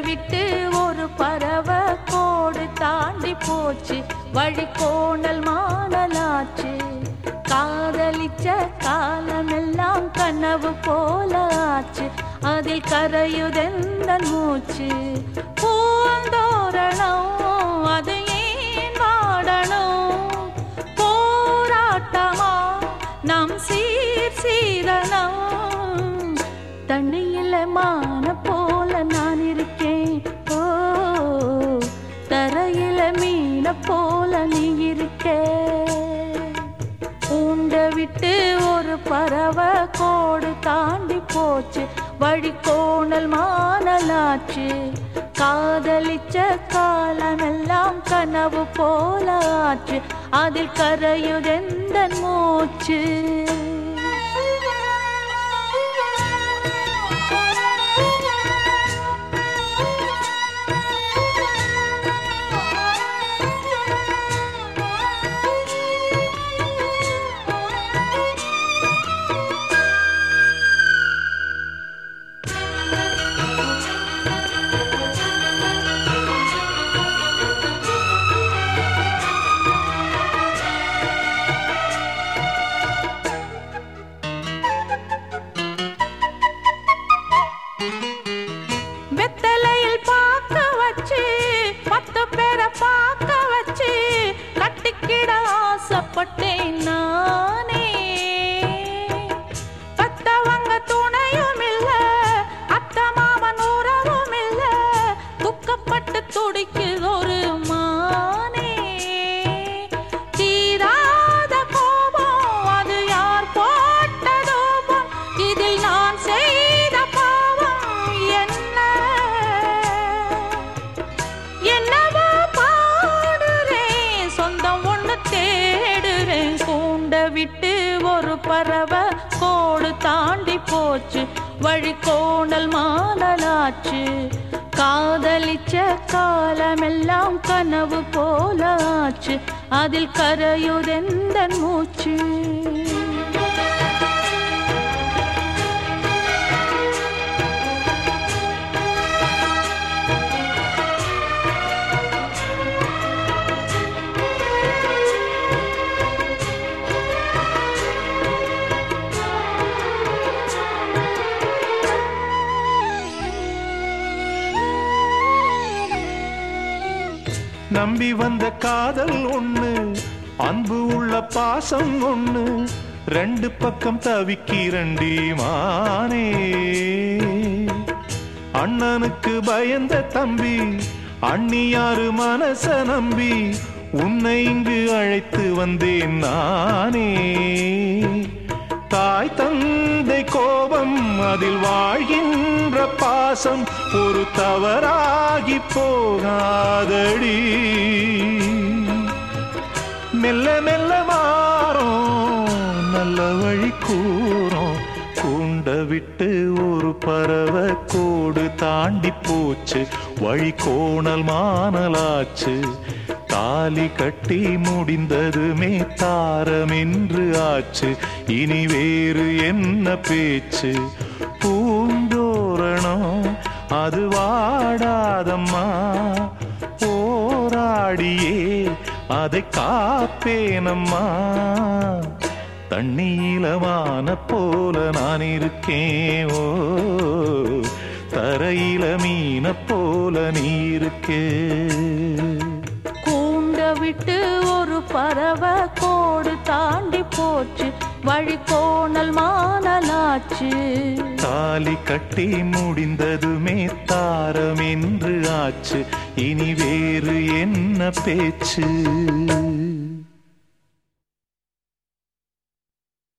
விட்டு ஒரு பறவை கோடு தாண்டி போச்சு. வழி கோணல் மானலாச்சு. காதலிச்ச காலமெல்லாம் கனவு போல ஆச்சு அதில் கரையுதெந்த மூச்சு. பூந்தோரணம் அது ஏன் வாடணும்? போராட்டமா? நம் சீர் சீரணம். தண்ணியில போச்சு. வழி கோணல் மானலாச்சு. காதலிச்ச காலமெல்லாம் கனவு போலாச்சு. அதில் கரையுதெந்தன் மூச்சு. ஒரு பறவை கோடு தாண்டி போச்சு. வழி கோணல் மானலாச்சு காதலிச்ச காலமெல்லாம் கனவு போலாச்சு. அதில் கரையுதெந்த மூச்சு. நம்பி வந்த காதல் ஒண்ணு அன்பு உள்ள பாசம் ஒண்ணு ரெண்டு பக்கம் தவிக்கிறண்டி மானே. அண்ணனுக்கு பயந்த தம்பி அண்ணியாரு மனச நம்பி உன்னை இங்கு அழைத்து வந்தேன் நானே. தாய் தந்தை கோபம் அதில் வாழ்கின்ற பாசம் ஒரு தவறாகி போகாதடி. மெல்ல மெல்ல மாறோம் நல்ல வழி கூறோம். கூண்ட விட்டு ஒரு பறவை கோடு தாண்டி போச்சு. வழி கோணல் மானலாச்சு தாலி கட்டி முடிந்ததுமே தாரம் என்று ஆச்சு. இனி வேறு என்ன பேச்சு? பூந்தோரணம் அது வாடாதம்மா. போராடியே அதை காப்பேனம்மா. தண்ணீலமான போல நான் இருக்கேன் ஓ. தரையில மீன போல நீ இருக்கே. விட்டு ஒரு பறவை கோடு தாண்டி போச்சு. வழி கோணல் மானலாச்சு. தாலி கட்டி முடிந்ததுமே தாரம் என்று ஆச்சு. இனி வேறு என்ன பேச்சு?